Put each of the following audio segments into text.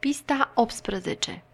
Pista 18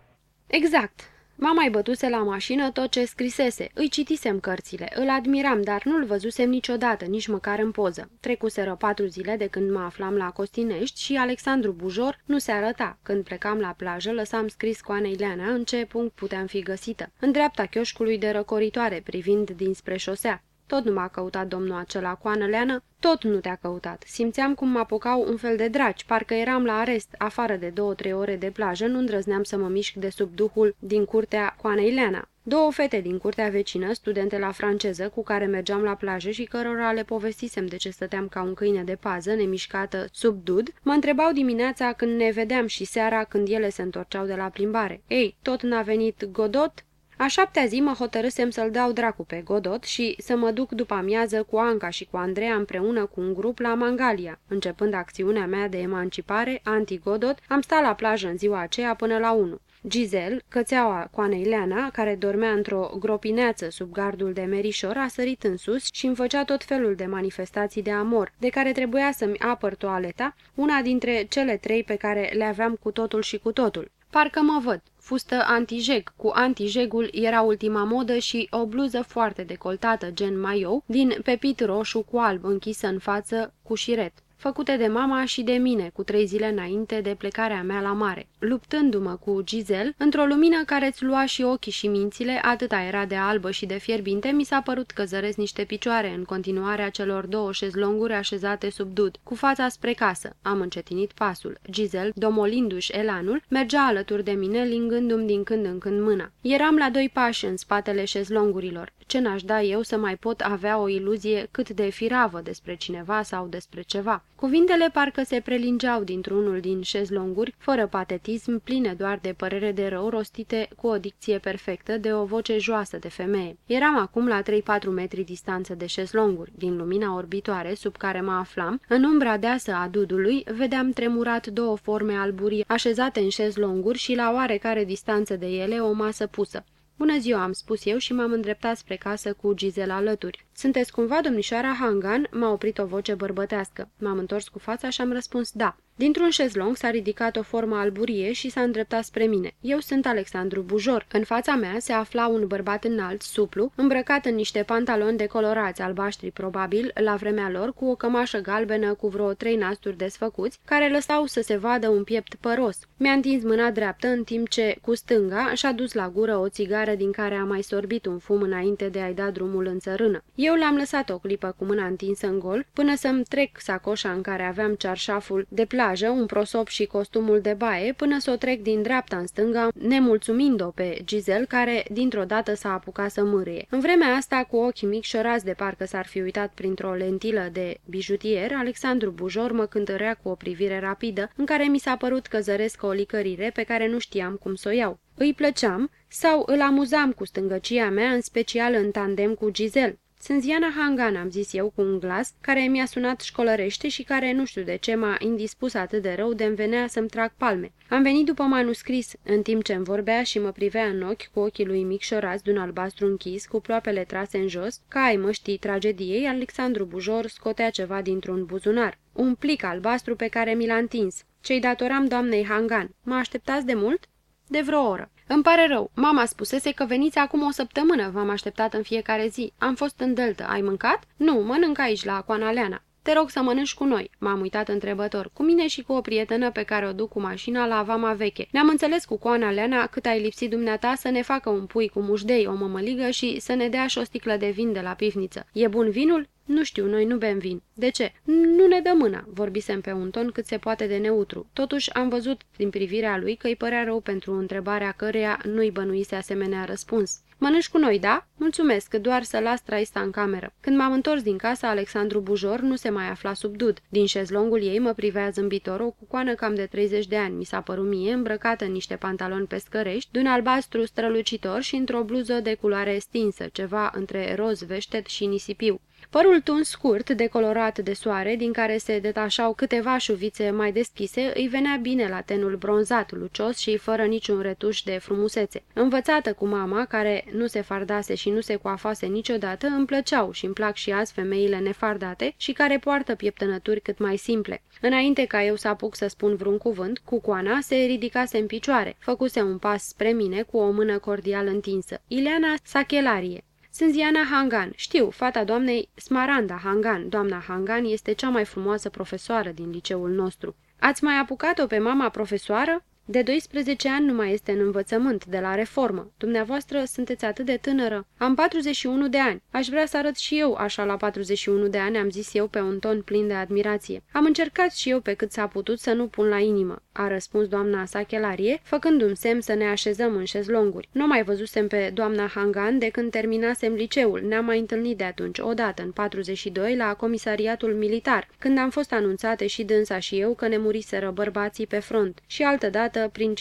Exact. Mama-i bătuse la mașină tot ce scrisese. Îi citisem cărțile. Îl admiram, dar nu-l văzusem niciodată, nici măcar în poză. Trecuseră patru zile de când mă aflam la Costinești și Alexandru Bujor nu se arăta. Când plecam la plajă, lăsam scris cu Aneileana în ce punct puteam fi găsită. În dreapta chioșcului de răcoritoare, privind dinspre șosea. Tot nu m-a căutat domnul acela cu anăleană, tot nu te-a căutat. Simțeam cum mă apucau un fel de dragi, parcă eram la arest, afară de două-trei ore de plajă, nu îndrăzneam să mă mișc de sub duhul din curtea cu Aneileana. Două fete din curtea vecină, studente la franceză, cu care mergeam la plajă și cărora le povestisem de ce stăteam ca un câine de pază, nemișcată, sub dud, mă întrebau dimineața când ne vedeam și seara când ele se întorceau de la plimbare. Ei, tot n-a venit Godot? A șaptea zi mă hotărâsem să-l dau dracu pe Godot și să mă duc după amiază cu Anca și cu Andreea împreună cu un grup la Mangalia. Începând acțiunea mea de emancipare anti-Godot, am stat la plajă în ziua aceea până la 1. Giselle, cățeaua coanei Leana, care dormea într-o gropineață sub gardul de merișor, a sărit în sus și îmi făcea tot felul de manifestații de amor, de care trebuia să-mi apăr toaleta, una dintre cele trei pe care le aveam cu totul și cu totul. Parcă mă văd. Fustă antijeg. Cu antijegul era ultima modă și o bluză foarte decoltată, gen maio, din pepit roșu cu alb închisă în față cu șiret făcute de mama și de mine cu trei zile înainte de plecarea mea la mare. Luptându-mă cu Giselle, într-o lumină care îți lua și ochii și mințile, atâta era de albă și de fierbinte, mi s-a părut că zăresc niște picioare în continuarea celor două șezlonguri așezate sub dud, cu fața spre casă. Am încetinit pasul. Giselle, domolindu-și elanul, mergea alături de mine, lingându-mi din când în când mâna. Eram la doi pași în spatele șezlongurilor. Ce n-aș da eu să mai pot avea o iluzie cât de firavă despre cineva sau despre ceva? Cuvintele parcă se prelingeau dintr-unul din șezlonguri, fără patetism, pline doar de părere de rău, rostite cu o dicție perfectă, de o voce joasă de femeie. Eram acum la 3-4 metri distanță de șezlonguri. Din lumina orbitoare sub care mă aflam, în umbra deasă a dudului, vedeam tremurat două forme alburii așezate în șezlonguri și la oarecare distanță de ele o masă pusă. Bună ziua, am spus eu și m-am îndreptat spre casă cu Gizela alături. Sunteți cumva domnișoara Hangan?" m-a oprit o voce bărbătească. M-am întors cu fața și am răspuns da. Dintr-un șezlong s-a ridicat o formă alburie și s-a îndreptat spre mine. Eu sunt Alexandru Bujor. În fața mea se afla un bărbat înalt, suplu, îmbrăcat în niște pantaloni decolorați, albaștri probabil, la vremea lor, cu o cămașă galbenă cu vreo trei nasturi desfăcuți, care lăsau să se vadă un piept păros. Mi-a întins mâna dreaptă în timp ce, cu stânga, și-a dus la gură o țigară din care a mai sorbit un fum înainte de a-i da drumul în țărână. Eu l-am lăsat o clipă cu mâna întinsă în gol, până să-mi trec sacoșa în care aveam cearșaful de plajă, un prosop și costumul de baie, până să o trec din dreapta în stânga, nemulțumind-o pe Giselle, care dintr-o dată s-a apucat să mârâie. În vremea asta, cu ochii micșorați de parcă s-ar fi uitat printr-o lentilă de bijutier, Alexandru Bujor mă cântărea cu o privire rapidă, în care mi s-a părut că zăresc o licărire pe care nu știam cum să o iau. Îi plăceam sau îl amuzam cu stângăcia mea, în special în tandem cu Giselle. Sunt Ziana Hangan, am zis eu cu un glas, care mi-a sunat școlărește și care nu știu de ce m-a indispus atât de rău de-mi venea să-mi trag palme. Am venit după manuscris, în timp ce îmi vorbea și mă privea în ochi cu ochii lui micșorați de un albastru închis, cu ploapele trase în jos, ca ai măștii tragediei, Alexandru Bujor scotea ceva dintr-un buzunar. Un plic albastru pe care mi l-a întins. Ce-i datoram doamnei Hangan. Mă așteptați de mult? De vreo oră. Îmi pare rău. Mama spusese că veniți acum o săptămână. V-am așteptat în fiecare zi. Am fost în Delta. Ai mâncat? Nu, mănânc aici, la Coanaleana. Te rog să mănânci cu noi." M-am uitat întrebător. Cu mine și cu o prietenă pe care o duc cu mașina la Vama Veche. Ne-am înțeles cu Coana Leana cât ai lipsit dumneata să ne facă un pui cu mușdei, o mămăligă și să ne dea și o sticlă de vin de la pivniță. E bun vinul? Nu știu, noi nu bem vin. De ce? Nu ne dă mâna, vorbisem pe un ton cât se poate de neutru. Totuși am văzut din privirea lui că îi părea rău pentru întrebarea căreia nu-i bănuise asemenea răspuns. Mănânci cu noi, da? Mulțumesc, doar să las traista în cameră. Când m-am întors din casa, Alexandru Bujor nu se mai afla sub dud. Din șezlongul ei mă privea zâmbitor o cucoană cam de 30 de ani. Mi s-a părut mie îmbrăcată în niște pantaloni pescărești, de un albastru strălucitor și într-o bluză de culoare stinsă, ceva între roz veștet și nisipiu. Părul tuns scurt, decolorat de soare, din care se detașau câteva șuvițe mai deschise, îi venea bine la tenul bronzat, lucios și fără niciun retuș de frumusețe. Învățată cu mama, care nu se fardase și nu se coafase niciodată, îmi plăceau și îmi plac și azi femeile nefardate și care poartă pieptănături cât mai simple. Înainte ca eu să apuc să spun vreun cuvânt, cucoana se ridicase în picioare, făcuse un pas spre mine cu o mână cordial întinsă. Ileana Sachelarie. Sunt Ziana Hangan. Știu, fata doamnei Smaranda Hangan. Doamna Hangan este cea mai frumoasă profesoară din liceul nostru. Ați mai apucat-o pe mama profesoară? De 12 ani nu mai este în învățământ, de la reformă. Dumneavoastră sunteți atât de tânără. Am 41 de ani. Aș vrea să arăt și eu așa la 41 de ani, am zis eu pe un ton plin de admirație. Am încercat și eu pe cât s-a putut să nu pun la inimă, a răspuns doamna Sachelarie, făcându-mi semn să ne așezăm în șezlonguri. Nu mai văzusem pe doamna Hangan de când terminasem liceul. Ne-am mai întâlnit de atunci, odată, în 42, la comisariatul militar, când am fost anunțate și dânsa și eu că ne muriseră bărbații pe front. Și altădată dată prin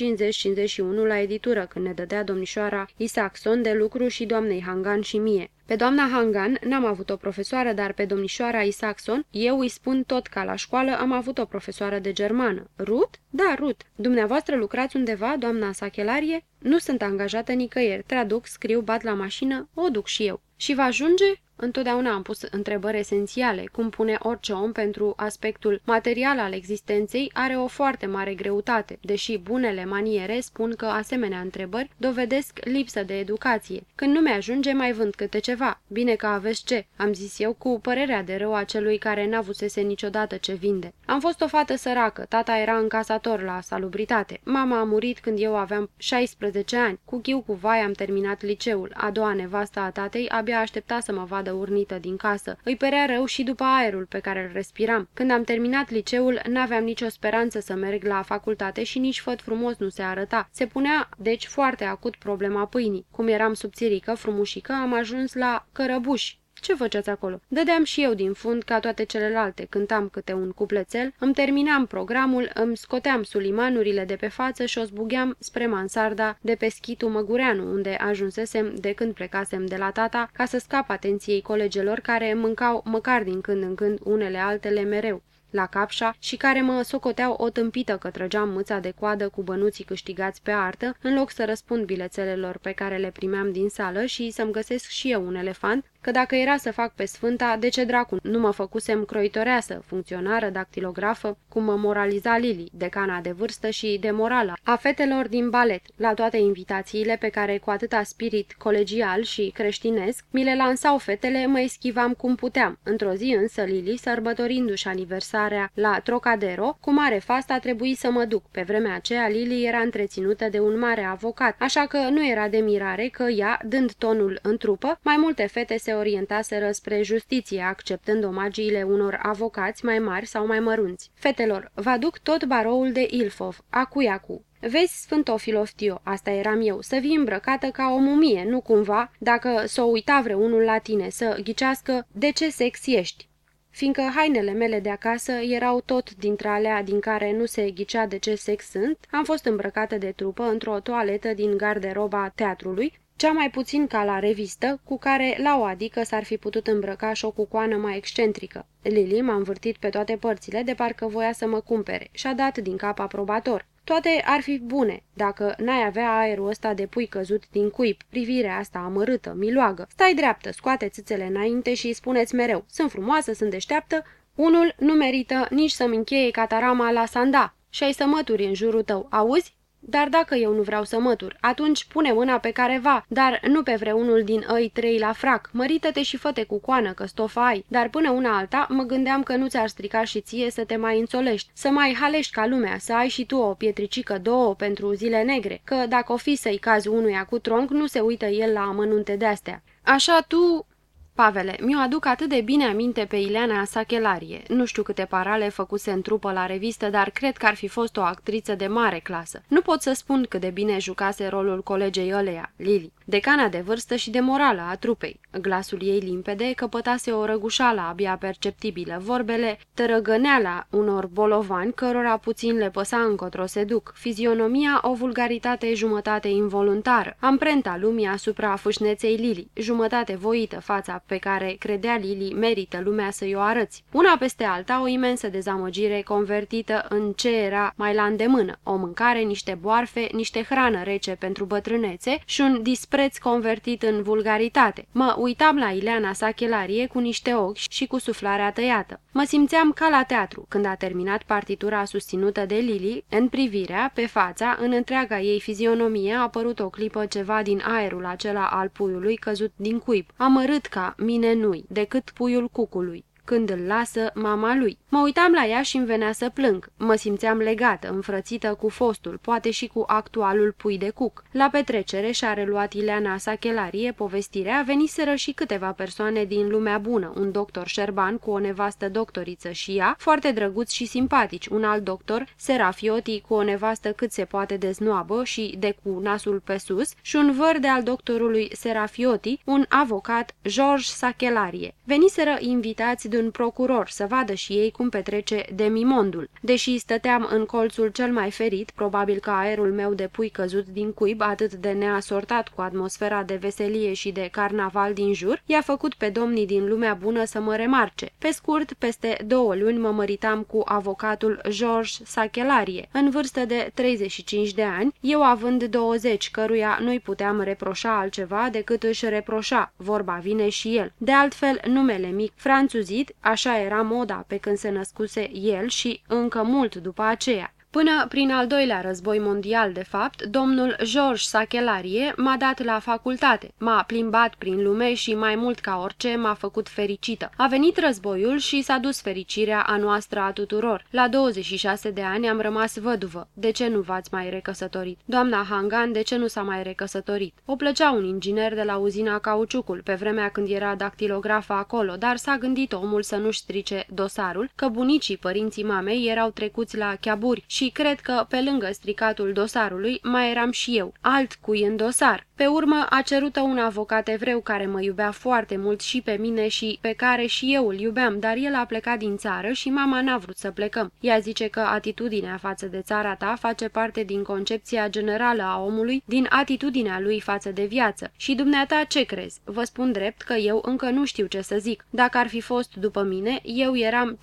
50-51 la editură, când ne dădea domnișoara Isaacson de lucru și doamnei Hangan și mie. Pe doamna Hangan n-am avut o profesoară, dar pe domnișoara Isaacson, eu îi spun tot ca la școală, am avut o profesoară de germană. Rut? Da, Rut. Dumneavoastră lucrați undeva, doamna Sachelarie? Nu sunt angajată nicăieri. Traduc, scriu, bat la mașină, o duc și eu. Și va ajunge? Întotdeauna am pus întrebări esențiale, cum pune orice om pentru aspectul material al existenței, are o foarte mare greutate, deși bunele maniere spun că asemenea întrebări dovedesc lipsă de educație. Când nu mi-ajunge, mai vând câte ceva. Bine că aveți ce, am zis eu cu părerea de rău a celui care n-avusese niciodată ce vinde. Am fost o fată săracă, tata era încasator la salubritate. Mama a murit când eu aveam 16 ani. Cu ghiu cu vai am terminat liceul. A doua nevastă a tatei abia aștepta să mă vadă urnită din casă. Îi părea rău și după aerul pe care îl respiram. Când am terminat liceul, n-aveam nicio speranță să merg la facultate și nici făt frumos nu se arăta. Se punea, deci, foarte acut problema pâinii. Cum eram subțirică, frumușică, am ajuns la cărăbuși, ce făceați acolo? Dădeam și eu din fund ca toate celelalte, cântam câte un cuplețel, îmi terminam programul, îmi scoteam sulimanurile de pe față și o zbugheam spre mansarda de pe schitul Măgureanu, unde ajunsesem de când plecasem de la tata, ca să scap atenției colegelor care mâncau măcar din când în când unele altele mereu la capșa și care mă socoteau o tâmpită că trăgeam mâța de coadă cu bănuții câștigați pe artă, în loc să răspund bilețelelor pe care le primeam din sală și să-mi găsesc și eu un elefant, că dacă era să fac pe sfânta, de ce dracu nu mă făcusem croitoreasă, funcționară, dactilografă, cum mă moraliza Lili, decana de vârstă și de morală, a fetelor din balet, la toate invitațiile pe care cu atâta spirit colegial și creștinesc mi le lansau fetele, mă eschivam cum puteam. Într-o zi însă Lili, sărbătorindu-și aniversarea la Trocadero, cu mare fast a trebuit să mă duc. Pe vremea aceea Lili era întreținută de un mare avocat, așa că nu era de mirare că ea, dând tonul în trupă, mai multe fete se orientaseră spre justiție, acceptând omagiile unor avocați mai mari sau mai mărunți. Fetelor, vă aduc tot baroul de Ilfov, acu-iacu. Vezi, Sfântofiloftio, asta eram eu, să vii îmbrăcată ca o mumie, nu cumva, dacă s-o uita vreunul la tine, să ghicească de ce sex ești fiindcă hainele mele de acasă erau tot dintre alea din care nu se ghicea de ce sex sunt, am fost îmbrăcată de trupă într-o toaletă din garderoba teatrului, cea mai puțin ca la revistă, cu care la o adică s-ar fi putut îmbrăca și o cucoană mai excentrică. Lili m-a învârtit pe toate părțile de parcă voia să mă cumpere și-a dat din cap aprobator. Toate ar fi bune, dacă n-ai avea aerul ăsta de pui căzut din cuib, privirea asta amărâtă, miloagă. Stai dreaptă, scoate țâțele înainte și spuneți mereu, sunt frumoasă, sunt deșteaptă, unul nu merită nici să-mi încheie catarama la sanda și ai să mături în jurul tău, auzi? Dar dacă eu nu vreau să mătur, atunci pune mâna pe care va, dar nu pe vreunul din ei trei la frac. Mărită-te și făte cu coană, că stofa ai. Dar până una alta, mă gândeam că nu ți-ar strica și ție să te mai înțolești, să mai halești ca lumea, să ai și tu o pietricică două pentru zile negre, că dacă o fi să-i cazi unuia cu tronc, nu se uită el la amănunte de-astea. Așa tu... Pavele, mi-o aduc atât de bine aminte pe Ileana Sachelarie. Nu știu câte parale făcuse în trupă la revistă, dar cred că ar fi fost o actriță de mare clasă. Nu pot să spun cât de bine jucase rolul colegei ăleia, Lili, decana de vârstă și de morală a trupei. Glasul ei limpede căpătase o răgușală abia perceptibilă, vorbele tărăgăneala unor bolovani cărora puțin le păsa încotro se duc, fizionomia o vulgaritate jumătate involuntară, amprenta lumii asupra fâșneței Lili, jumătate voită fața pe care credea Lili merită lumea să-i o arăți. Una peste alta, o imensă dezamăgire convertită în ce era mai la îndemână, o mâncare, niște boarfe, niște hrană rece pentru bătrânețe și un dispreț convertit în vulgaritate. Mă uitam la Ileana sa chelarie cu niște ochi și cu suflarea tăiată. Mă simțeam ca la teatru, când a terminat partitura susținută de Lili, în privirea, pe fața, în întreaga ei fizionomie a apărut o clipă ceva din aerul acela al puiului căzut din cuib, amărât ca mine nu decât puiul cucului când îl lasă mama lui. Mă uitam la ea și îmi venea să plâng. Mă simțeam legată, înfrățită cu fostul, poate și cu actualul pui de cuc. La petrecere și-a reluat Ileana sa chelarie povestirea, veniseră și câteva persoane din lumea bună, un doctor Șerban cu o nevastă doctoriță și ea, foarte drăguți și simpatici, un alt doctor, Serafioti, cu o nevastă cât se poate deznoabă și de cu nasul pe sus, și un văr de al doctorului Serafioti, un avocat, George Sachelarie. Veniseră invitați de un procuror să vadă și ei cum petrece demimondul. Deși stăteam în colțul cel mai ferit, probabil că aerul meu de pui căzut din cuib, atât de neasortat cu atmosfera de veselie și de carnaval din jur, i-a făcut pe domnii din lumea bună să mă remarce. Pe scurt, peste două luni mă măritam cu avocatul George Sachelarie, în vârstă de 35 de ani, eu având 20, căruia nu-i puteam reproșa altceva decât își reproșa, vorba vine și el. De altfel, numele mic, franțuzit, așa era moda pe când se născuse el și încă mult după aceea. Până prin al doilea război mondial, de fapt, domnul George Sachelarie m-a dat la facultate, m-a plimbat prin lume și mai mult ca orice m-a făcut fericită. A venit războiul și s-a dus fericirea a noastră a tuturor. La 26 de ani am rămas văduvă. De ce nu v-ați mai recăsătorit? Doamna Hangan, de ce nu s-a mai recăsătorit? O plăcea un inginer de la uzina Cauciucul, pe vremea când era dactilografa acolo, dar s-a gândit omul să nu-și strice dosarul, că bunicii părinții mamei erau trecuți la chiaburi și și cred că, pe lângă stricatul dosarului, mai eram și eu, alt cui în dosar. Pe urmă a cerută un avocat evreu care mă iubea foarte mult și pe mine și pe care și eu îl iubeam, dar el a plecat din țară și mama n-a vrut să plecăm. Ea zice că atitudinea față de țara ta face parte din concepția generală a omului, din atitudinea lui față de viață. Și dumneata ce crezi? Vă spun drept că eu încă nu știu ce să zic. Dacă ar fi fost după mine, eu eram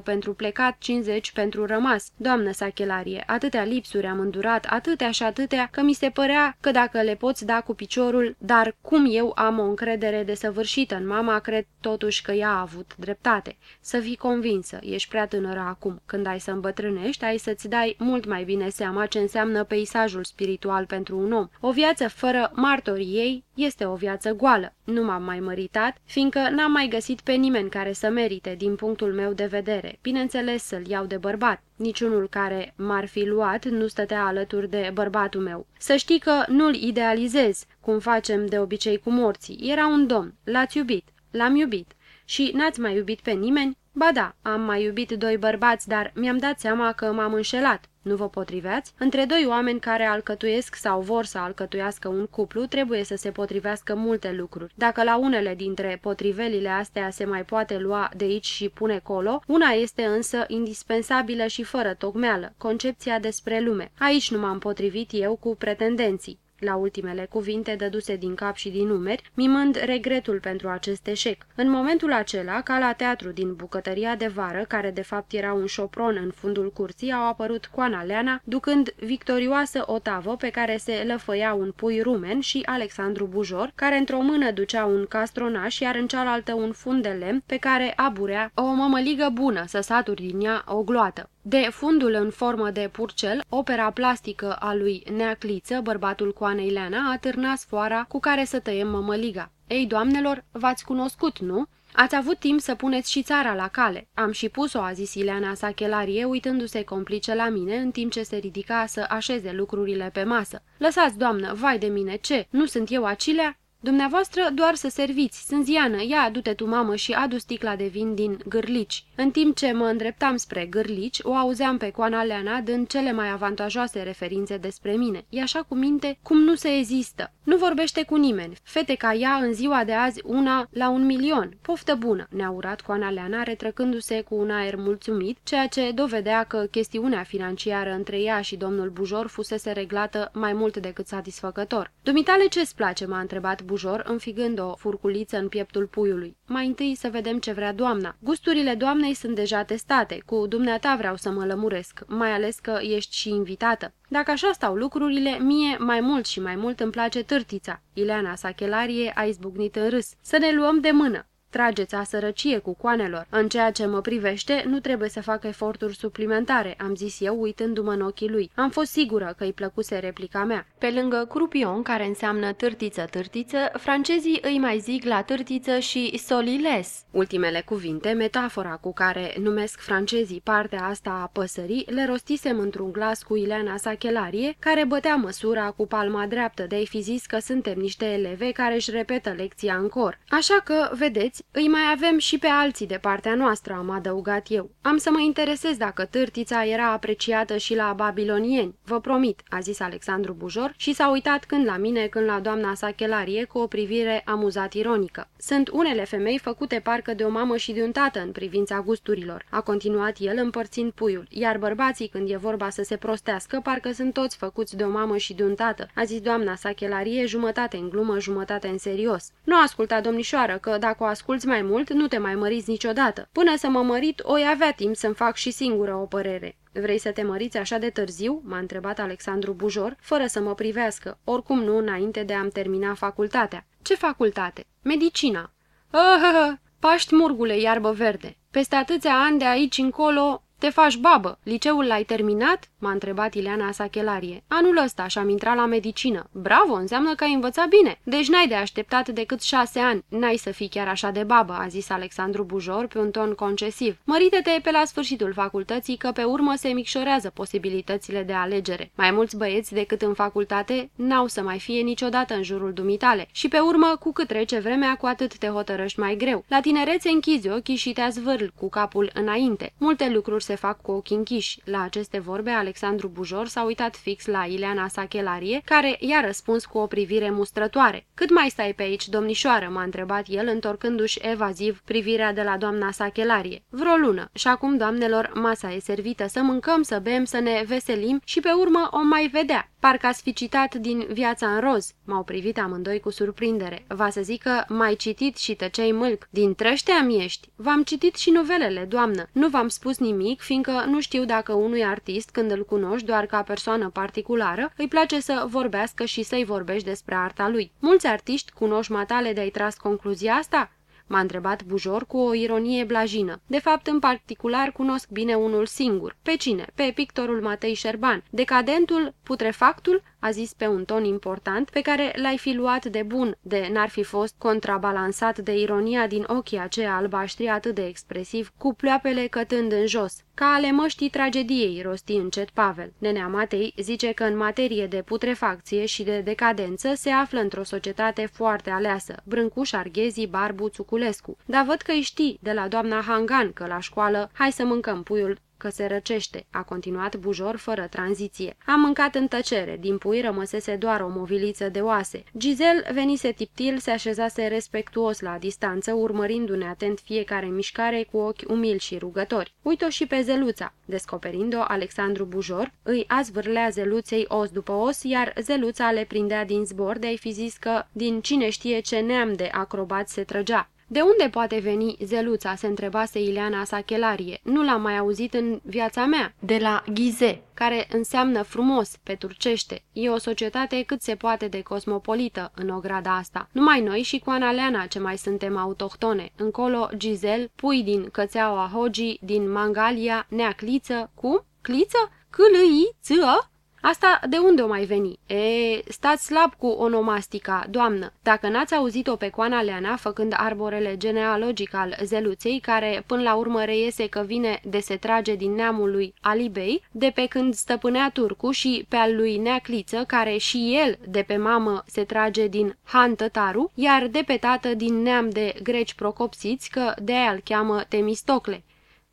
50% pentru plecat, 50% pentru rămas. Doamnă Sachelarie, atâtea lipsuri am îndurat, atâtea și atâtea, că mi se părea că dacă le poți da cu piciorul, dar cum eu am o încredere desăvârșită în mama, cred totuși că ea a avut dreptate. Să fii convinsă, ești prea tânără acum. Când ai să îmbătrânești, ai să-ți dai mult mai bine seama ce înseamnă peisajul spiritual pentru un om. O viață fără martorii ei este o viață goală. Nu m-am mai măritat, fiindcă n-am mai găsit pe nimeni care să merite, din punctul meu de vedere. Bineînțeles să-l iau de bărbat. Niciunul care m-ar fi luat nu stătea alături de bărbatul meu. Să știi că nu-l idealizez, cum facem de obicei cu morții. Era un domn, l-ați iubit, l-am iubit. Și n-ați mai iubit pe nimeni? Ba da, am mai iubit doi bărbați, dar mi-am dat seama că m-am înșelat. Nu vă potriveați? Între doi oameni care alcătuiesc sau vor să alcătuiască un cuplu, trebuie să se potrivească multe lucruri. Dacă la unele dintre potrivelile astea se mai poate lua de aici și pune colo, una este însă indispensabilă și fără tocmeală, concepția despre lume. Aici nu m-am potrivit eu cu pretendenții. La ultimele cuvinte dăduse din cap și din numeri, mimând regretul pentru acest eșec. În momentul acela, ca la teatru din bucătăria de vară, care de fapt era un șopron în fundul curții, au apărut Coana Leana, ducând victorioasă o tavă pe care se lăfăia un pui rumen și Alexandru Bujor, care într-o mână ducea un castronaș, iar în cealaltă un fund de lemn pe care aburea o mămăligă bună să saturi din ea o gloată. De fundul în formă de purcel, opera plastică a lui Neacliță, bărbatul Coanei Leana, a târnat sfoara cu care să tăiem mămăliga. Ei, doamnelor, v-ați cunoscut, nu?" Ați avut timp să puneți și țara la cale. Am și pus-o, a zis Ileana Sachelarie, uitându-se complice la mine, în timp ce se ridica să așeze lucrurile pe masă. Lăsați, doamnă, vai de mine, ce? Nu sunt eu acilea? Dumneavoastră doar să serviți. Sunt Ziană, ia du-te tu, mamă, și adu sticla de vin din gârlici. În timp ce mă îndreptam spre gârlici, o auzeam pe Coana Leana dând cele mai avantajoase referințe despre mine. E așa cu minte cum nu se ezistă. Nu vorbește cu nimeni. Fete ca ea în ziua de azi una la un milion. Poftă bună, ne-a urat Coana Leana, retrăcându-se cu un aer mulțumit, ceea ce dovedea că chestiunea financiară între ea și domnul Bujor fusese reglată mai mult decât satisfăcător. Dumitale ce-ți place?" m-a întrebat Bujor, înfigând o furculiță în pieptul puiului. Mai întâi să vedem ce vrea doamna. Gusturile doamnei sunt deja testate, cu dumneata vreau să mă lămuresc, mai ales că ești și invitată. Dacă așa stau lucrurile, mie mai mult și mai mult îmi place târtița. Ileana Sachelarie a izbucnit în râs. Să ne luăm de mână trageți a sărăcie cu coanelor. În ceea ce mă privește, nu trebuie să fac eforturi suplimentare, am zis eu uitându-mă în ochii lui. Am fost sigură că îi plăcuse replica mea. Pe lângă croupion, care înseamnă târtiță-târtiță, francezii îi mai zic la târtiță și soliles. Ultimele cuvinte, metafora cu care numesc francezii partea asta a păsării, le rostisem într-un glas cu Ileana Sachelarie, care bătea măsura cu palma dreaptă de-ai fi zis că suntem niște eleve care își repetă lecția în cor. Așa că, vedeți, îi mai avem și pe alții de partea noastră, am adăugat eu. Am să mă interesez dacă târtița era apreciată și la babilonieni. Vă promit, a zis Alexandru Bujor și s-a uitat când la mine, când la doamna sa chelarie cu o privire amuzat-ironică. Sunt unele femei făcute parcă de o mamă și de un tată în privința gusturilor, a continuat el împărțind puiul, iar bărbații când e vorba să se prostească, parcă sunt toți făcuți de o mamă și de un tată, a zis doamna sa chelarie jumătate în glumă, jumătate în serios. Nu asculta domnișoară că dacă o ascult asculți mai mult, nu te mai măriți niciodată. Până să mă mărit, oi avea timp să-mi fac și singură o părere. Vrei să te măriți așa de târziu?" m-a întrebat Alexandru Bujor, fără să mă privească, oricum nu înainte de a-mi termina facultatea. Ce facultate?" Medicina." Ah, Paști murgule, iarbă verde. Peste atâția ani de aici încolo, te faci babă, liceul l-ai terminat?" m-a întrebat Ileana Sachelarie. Anul ăsta și-am intrat la medicină. Bravo, înseamnă că ai învățat bine. Deci n-ai de așteptat decât șase ani. N-ai să fii chiar așa de babă, a zis Alexandru Bujor pe un ton concesiv. Mărite-te pe la sfârșitul facultății că pe urmă se micșorează posibilitățile de alegere. Mai mulți băieți decât în facultate n-au să mai fie niciodată în jurul dumitale. Și pe urmă, cu cât trece vremea, cu atât te hotărăști mai greu. La tinerețe închizi ochii și te zvârl cu capul înainte. Multe lucruri se fac cu ochii închiși. La aceste vorbe, Alexandru Bujor s-a uitat fix la Ileana Sachelarie, care i-a răspuns cu o privire mustrătoare. Cât mai stai pe aici, domnișoară?" m-a întrebat el, întorcându-și evaziv privirea de la doamna Sachelarie. Vreo lună. Și acum, doamnelor, masa e servită, să mâncăm, să bem, să ne veselim și pe urmă o mai vedea. Parcă ați fi citat din Viața în roz. M-au privit amândoi cu surprindere. Va să zic că mai citit și tăceai mâlc. Din trăștea mi ești. V-am citit și novelele, doamnă. Nu v-am spus nimic, fiindcă nu știu dacă unui artist, când îl cunoști doar ca persoană particulară, îi place să vorbească și să-i vorbești despre arta lui. Mulți artiști cunoști matale de-ai tras concluzia asta? M-a întrebat Bujor cu o ironie blajină. De fapt, în particular, cunosc bine unul singur. Pe cine? Pe pictorul Matei Șerban. Decadentul, putrefactul, a zis pe un ton important, pe care l-ai fi luat de bun, de n-ar fi fost contrabalansat de ironia din ochii aceia albaștri atât de expresiv, cu ploapele cătând în jos. Ca ale măștii tragediei, rosti încet Pavel. Nenea Matei zice că în materie de putrefacție și de decadență se află într-o societate foarte aleasă, Brâncuș, Arghezi, Barbu, Țuculescu. Dar văd că îi știi de la doamna Hangan că la școală hai să mâncăm puiul că se răcește, a continuat Bujor fără tranziție. Am mâncat în tăcere, din pui rămăsese doar o moviliță de oase. Gizel venise tiptil, se așezase respectuos la distanță, urmărindu-ne atent fiecare mișcare cu ochi umili și rugători. Uit-o și pe Zeluța. Descoperind-o, Alexandru Bujor îi azvârlea Zeluței os după os, iar Zeluța le prindea din zbor de a-i fi zis că din cine știe ce neam de acrobat se trăgea. De unde poate veni Zeluța?" se întrebase Ileana Sachelarie. Nu l-am mai auzit în viața mea." De la Ghize, care înseamnă frumos pe turcește. E o societate cât se poate de cosmopolită în ograda asta. Numai noi și cu Analeana ce mai suntem autohtone. Încolo Gizel, pui din Cățeaua Hogi, din Mangalia, Neacliță, cum? Cliță? Câlâi? Ță? Asta de unde o mai veni? E, stați slab cu onomastica, doamnă. Dacă n-ați auzit-o pe coana Leana făcând arborele genealogic al zeluței, care până la urmă reiese că vine de se trage din neamul lui Alibei, de pe când stăpânea turcu și pe al lui Neacliță, care și el de pe mamă se trage din Han Tătaru, iar de pe tată din neam de greci procopsiți, că de-aia îl cheamă Temistocle.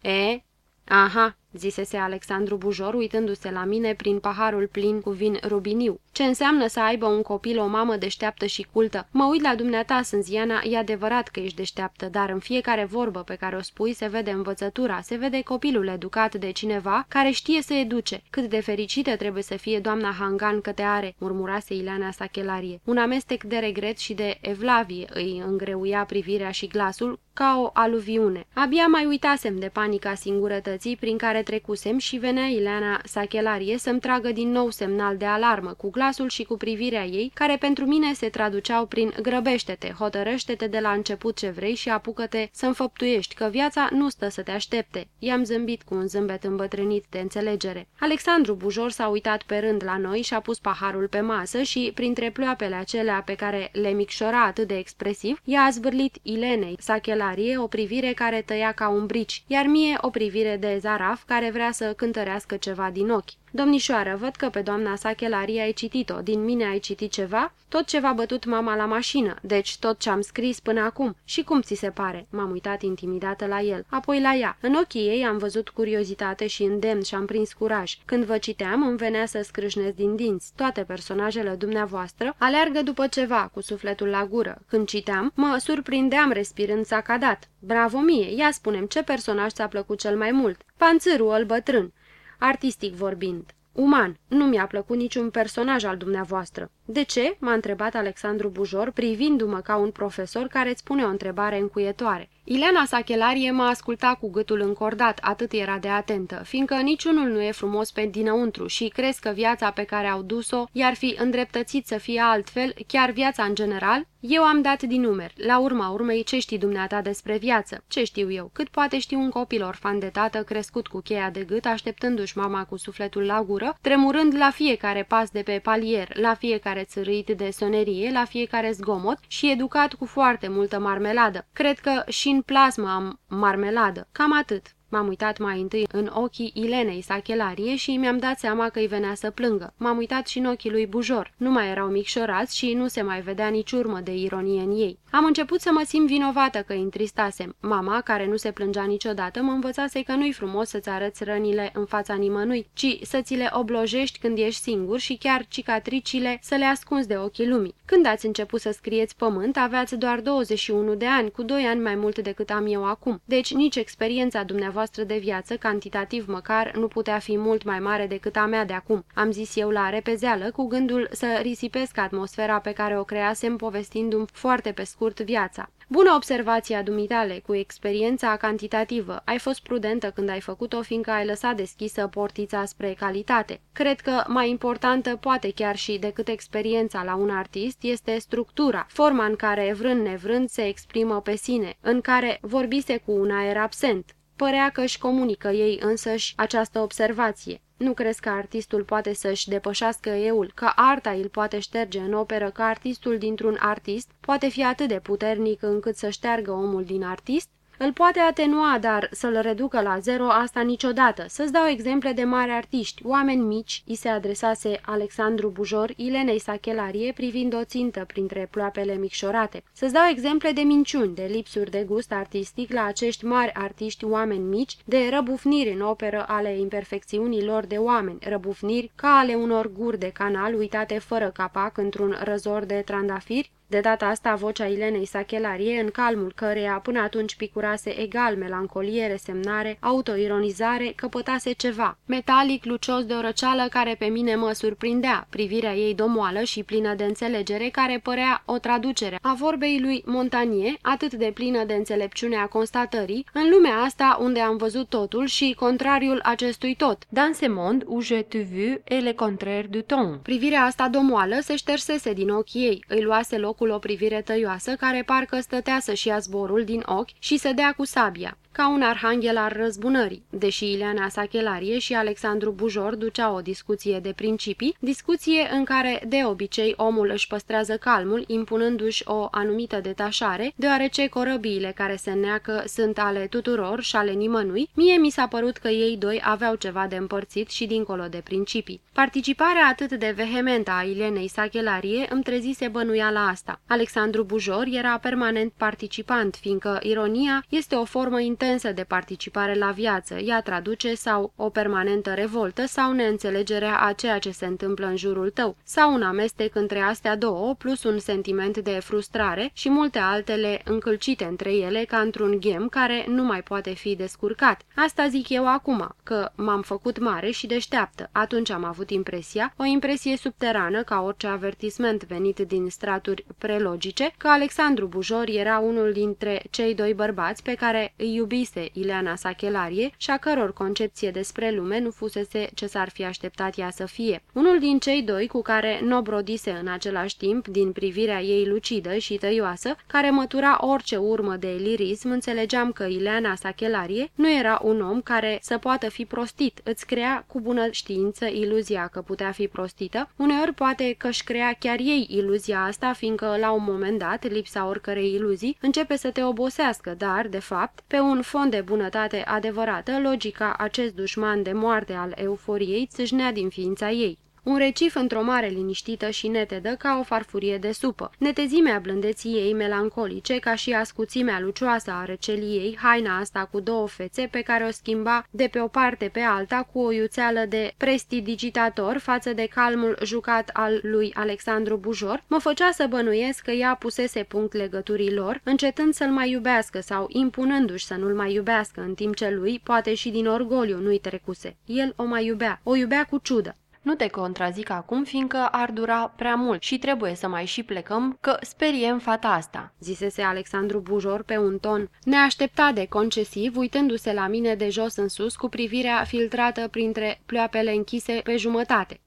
E, aha, zisese Alexandru Bujor uitându-se la mine prin paharul plin cu vin rubiniu. Ce ce înseamnă să aibă un copil o mamă deșteaptă și cultă. Mă uit la dumneata, Sânziana, e adevărat că ești deșteaptă, dar în fiecare vorbă pe care o spui se vede învățătura, se vede copilul educat de cineva care știe să educe. Cât de fericită trebuie să fie doamna Hangan că te are, murmurase Ileana Sachelarie. Un amestec de regret și de evlavie îi îngreuia privirea și glasul, ca o aluviune. Abia mai uitasem de panica singurătății prin care trecusem și venea Ileana Sachelarie să-mi tragă din nou semnal de alarmă, cu glasul și cu privirea ei, care pentru mine se traduceau prin grăbește-te, hotărăște-te de la început ce vrei și apucă-te să înfăptuiești, că viața nu stă să te aștepte. I-am zâmbit cu un zâmbet îmbătrânit de înțelegere. Alexandru Bujor s-a uitat pe rând la noi și a pus paharul pe masă și, printre ploapele acelea pe care le micșora atât de expresiv, i-a zvârlit Ilenei Sachelarie Ilarie o privire care tăia ca un brici, iar mie o privire de zaraf care vrea să cântărească ceva din ochi. Domnișoară, văd că pe doamna Sachelarie ai citit-o. Din mine ai citit ceva? Tot ce v-a bătut mama la mașină, deci tot ce am scris până acum. Și cum ți se pare? M-am uitat intimidată la el, apoi la ea. În ochii ei am văzut curiozitate și îndemn și am prins curaj. Când vă citeam, îmi venea să scrâșnesc din dinți. Toate personajele dumneavoastră aleargă după ceva, cu sufletul la gură. Când citeam, mă surprindeam respirând sacadat. Bravo mie, ia spunem ce personaj ți-a plăcut cel mai mult. Panțârul ăl bătrân artistic vorbind. Uman, nu mi-a plăcut niciun personaj al dumneavoastră. De ce?" m-a întrebat Alexandru Bujor, privindu-mă ca un profesor care îți pune o întrebare încuietoare. Ileana Sachelarie m-a ascultat cu gâtul încordat, atât era de atentă, fiindcă niciunul nu e frumos pe dinăuntru și crezi că viața pe care au dus-o i-ar fi îndreptățit să fie altfel, chiar viața în general? Eu am dat din numeri. La urma urmei, ce știi dumneata despre viață? Ce știu eu? Cât poate ști un copil orfan de tată crescut cu cheia de gât, așteptându-și mama cu sufletul la gură, tremurând la fiecare pas de pe palier, la fiecare țărâit de sonerie, la fiecare zgomot și educat cu foarte multă marmeladă. Cred că și în plasmă am marmeladă. Cam atât. M-am uitat mai întâi în ochii Ilenei Sachelarie și mi-am dat seama că îi venea să plângă. M-am uitat și în ochii lui Bujor. Nu mai erau micșorați și nu se mai vedea nici urmă de ironie în ei. Am început să mă simt vinovată că îi întristasem. Mama, care nu se plângea niciodată, mă învățase că nu-i frumos să-ți arăți rănile în fața nimănui, ci să ți le oblojești când ești singur și chiar cicatricile să le ascunzi de ochii lumii. Când ați început să scrieți pământ, aveați doar 21 de ani, cu 2 ani mai mult decât am eu acum. Deci nici experiența dumneavoastră voastră de viață, cantitativ măcar, nu putea fi mult mai mare decât a mea de acum. Am zis eu la repezeală, cu gândul să risipesc atmosfera pe care o creasem povestindu-mi foarte pe scurt viața. Bună observație a dumitale, cu experiența cantitativă. Ai fost prudentă când ai făcut-o, fiindcă ai lăsat deschisă portița spre calitate. Cred că mai importantă, poate chiar și decât experiența la un artist, este structura, forma în care, vrând nevrând, se exprimă pe sine, în care vorbise cu un aer absent. Părea că își comunică ei însăși această observație. Nu crezi că artistul poate să-și depășească eul, că arta îl poate șterge în operă, că artistul dintr-un artist poate fi atât de puternic încât să șteargă omul din artist? Îl poate atenua, dar să-l reducă la zero, asta niciodată. Să-ți dau exemple de mari artiști, oameni mici, îi se adresase Alexandru Bujor, Ilenei Sachelarie, privind o țintă printre ploapele micșorate. Să-ți dau exemple de minciuni, de lipsuri de gust artistic la acești mari artiști oameni mici, de răbufniri în operă ale imperfecțiunilor de oameni, răbufniri ca ale unor guri de canal uitate fără capac într-un răzor de trandafiri, de data asta, vocea Ilenei Sachelarie, în calmul căreia până atunci picurase egal melancolie, resemnare, autoironizare, căpătase ceva. Metalic, lucios de o răceală care pe mine mă surprindea, privirea ei domoală și plină de înțelegere, care părea o traducere a vorbei lui Montanier, atât de plină de înțelepciune a constatării, în lumea asta unde am văzut totul și contrariul acestui tot. Dans ce monde où je te vu et le contraire du ton. Privirea asta domoală se ștersese din ochii ei, îi luase loc locul o privire tăioasă care parcă stătea să-și ia zborul din ochi și să dea cu sabia ca un arhanghel al răzbunării. Deși Ileana Sachelarie și Alexandru Bujor duceau o discuție de principii, discuție în care de obicei omul își păstrează calmul, impunându-și o anumită detașare, deoarece corăbiile care se neacă sunt ale tuturor și ale nimănui, mie mi s-a părut că ei doi aveau ceva de împărțit și dincolo de principii. Participarea atât de vehementă a Ilenei Sachelarie îmi trezise bănuiala asta. Alexandru Bujor era permanent participant, fiindcă ironia este o formă intensă intensă de participare la viață, ea traduce sau o permanentă revoltă sau neînțelegerea a ceea ce se întâmplă în jurul tău, sau un amestec între astea două, plus un sentiment de frustrare și multe altele încălcite între ele ca într-un ghem care nu mai poate fi descurcat. Asta zic eu acum, că m-am făcut mare și deșteaptă. Atunci am avut impresia, o impresie subterană ca orice avertisment venit din straturi prelogice, că Alexandru Bujor era unul dintre cei doi bărbați pe care îi iubise Ileana Sachelarie și a căror concepție despre lume nu fusese ce s-ar fi așteptat ea să fie. Unul din cei doi cu care nu brodise în același timp din privirea ei lucidă și tăioasă, care mătura orice urmă de lirism, înțelegeam că Ileana Sachelarie nu era un om care să poată fi prostit, îți crea cu bună știință iluzia că putea fi prostită, uneori poate că își crea chiar ei iluzia asta, fiindcă la un moment dat lipsa oricărei iluzii începe să te obosească, dar, de fapt, pe un fond de bunătate adevărată, logica acest dușman de moarte al euforiei țâșnea din ființa ei. Un recif într-o mare liniștită și netedă ca o farfurie de supă. Netezimea blândeții ei melancolice, ca și ascuțimea lucioasă a receliei, haina asta cu două fețe pe care o schimba de pe o parte pe alta cu o iuțeală de prestidigitator față de calmul jucat al lui Alexandru Bujor, mă făcea să bănuiesc că ea pusese punct legăturii lor, încetând să-l mai iubească sau impunându-și să nu-l mai iubească, în timp ce lui, poate și din orgoliu, nu-i trecuse. El o mai iubea, o iubea cu ciudă. Nu te contrazic acum, fiindcă ar dura prea mult și trebuie să mai și plecăm, că speriem fata asta," zisese Alexandru Bujor pe un ton neașteptat de concesiv, uitându-se la mine de jos în sus cu privirea filtrată printre pleoapele închise pe jumătate.